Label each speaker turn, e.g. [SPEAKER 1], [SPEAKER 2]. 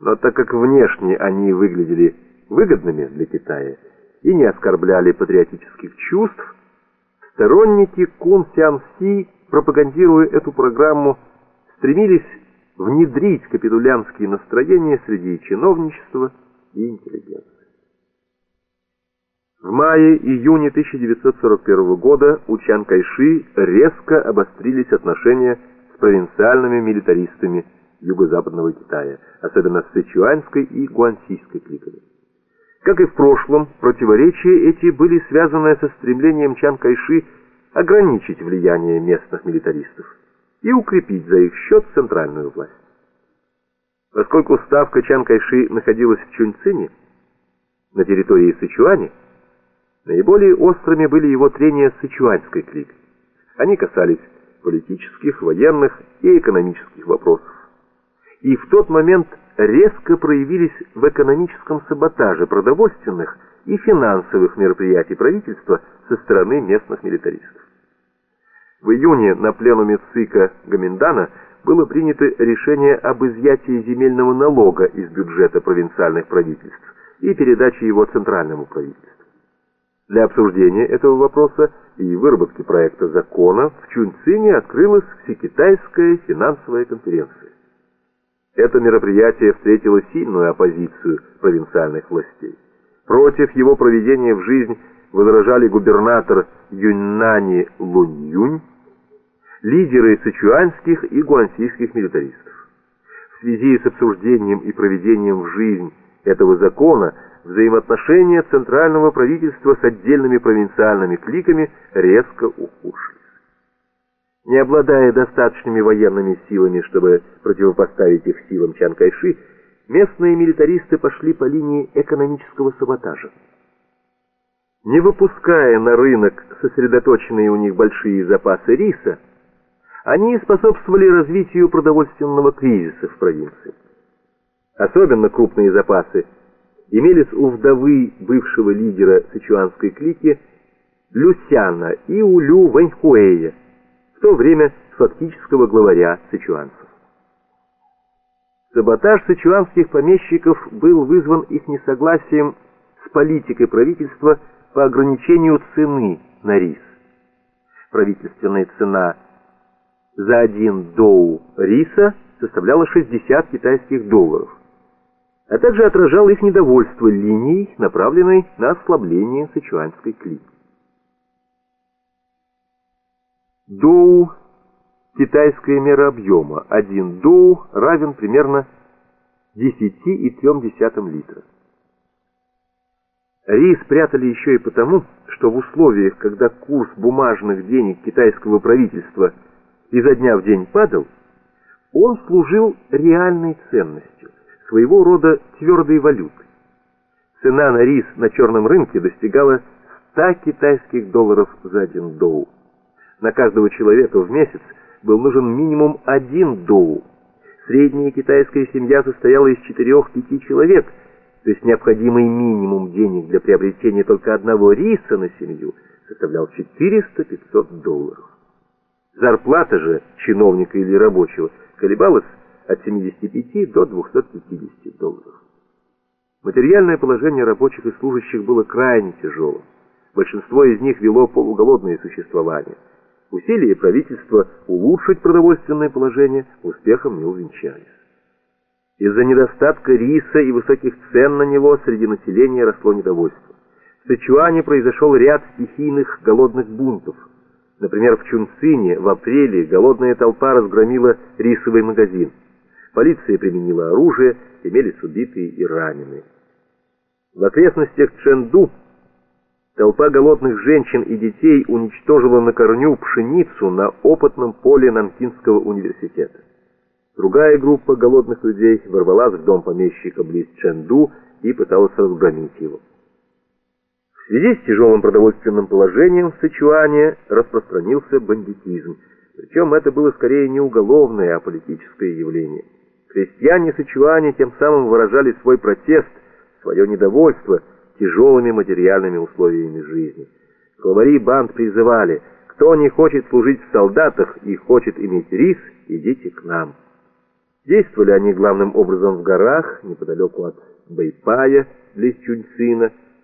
[SPEAKER 1] Но так как внешне они выглядели выгодными для Китая и не оскорбляли патриотических чувств, сторонники Кун Сян Си, пропагандируя эту программу, стремились внедрить капитулянские настроения среди чиновничества и интеллигенции. В мае-июне 1941 года у Чан Кайши резко обострились отношения с провинциальными милитаристами юго-западного Китая, особенно с Сычуанской и Гуансийской кликами. Как и в прошлом, противоречия эти были связаны со стремлением Чан Кайши ограничить влияние местных милитаристов и укрепить за их счет центральную власть. Поскольку ставка Чан Кайши находилась в Чуньцине, на территории Сычуани, наиболее острыми были его трения с Сычуанской кликой. Они касались политических, военных и экономических вопросов. И в тот момент резко проявились в экономическом саботаже продовольственных и финансовых мероприятий правительства со стороны местных милитаристов. В июне на пленуме ЦИКа Гаминдана было принято решение об изъятии земельного налога из бюджета провинциальных правительств и передаче его центральному правительству. Для обсуждения этого вопроса и выработки проекта закона в Чунцине открылась Всекитайская финансовая конференция. Это мероприятие встретило сильную оппозицию провинциальных властей. Против его проведения в жизнь возражали губернатор Юньнани Лунь-Юнь, лидеры сычуанских и гуансийских милитаристов. В связи с обсуждением и проведением в жизнь этого закона взаимоотношения центрального правительства с отдельными провинциальными кликами резко ухудшились. Не обладая достаточными военными силами, чтобы противопоставить их силам Чан Кайши, местные милитаристы пошли по линии экономического саботажа. Не выпуская на рынок сосредоточенные у них большие запасы риса, они способствовали развитию продовольственного кризиса в провинции. Особенно крупные запасы имелись у вдовы бывшего лидера сычуанской клики Люсяна и у Лю Вэньхуэя, то время фактического главаря сычуанцев. Саботаж сычуанских помещиков был вызван их несогласием с политикой правительства по ограничению цены на рис. Правительственная цена за один доу риса составляла 60 китайских долларов, а также отражал их недовольство линией, направленной на ослабление сычуанской клики. Доу – китайская мера объема. Один доу равен примерно 10,3 литра. Рис прятали еще и потому, что в условиях, когда курс бумажных денег китайского правительства изо дня в день падал, он служил реальной ценностью, своего рода твердой валютой. Цена на рис на черном рынке достигала 100 китайских долларов за один доу на каждого человека в месяц был нужен минимум один доу. Средняя китайская семья состояла из четырех-пяти человек, то есть необходимый минимум денег для приобретения только одного риса на семью составлял 400-500 долларов. Зарплата же чиновника или рабочего колебалась от 75 до 250 долларов. Материальное положение рабочих и служащих было крайне тяжелым. Большинство из них вело полуголодное существование – Усилия правительства улучшить продовольственное положение успехом не увенчались. Из-за недостатка риса и высоких цен на него среди населения росло недовольство. В Сычуане произошел ряд стихийных голодных бунтов. Например, в Чунцине в апреле голодная толпа разгромила рисовый магазин. Полиция применила оружие, имелись убитые и раненые. В окрестностях Чэнду Толпа голодных женщин и детей уничтожила на корню пшеницу на опытном поле Нанкинского университета. Другая группа голодных людей ворвалась в дом помещика близ Чэнду и пыталась разгромить его. В связи с тяжелым продовольственным положением в Сычуане распространился бандитизм, причем это было скорее не уголовное, а политическое явление. Крестьяне Сычуане тем самым выражали свой протест, свое недовольство – тяжелыми материальными условиями жизни. Главари банд призывали, кто не хочет служить в солдатах и хочет иметь рис, идите к нам. Действовали они главным образом в горах, неподалеку от Бэйпая, близ Чуньцина,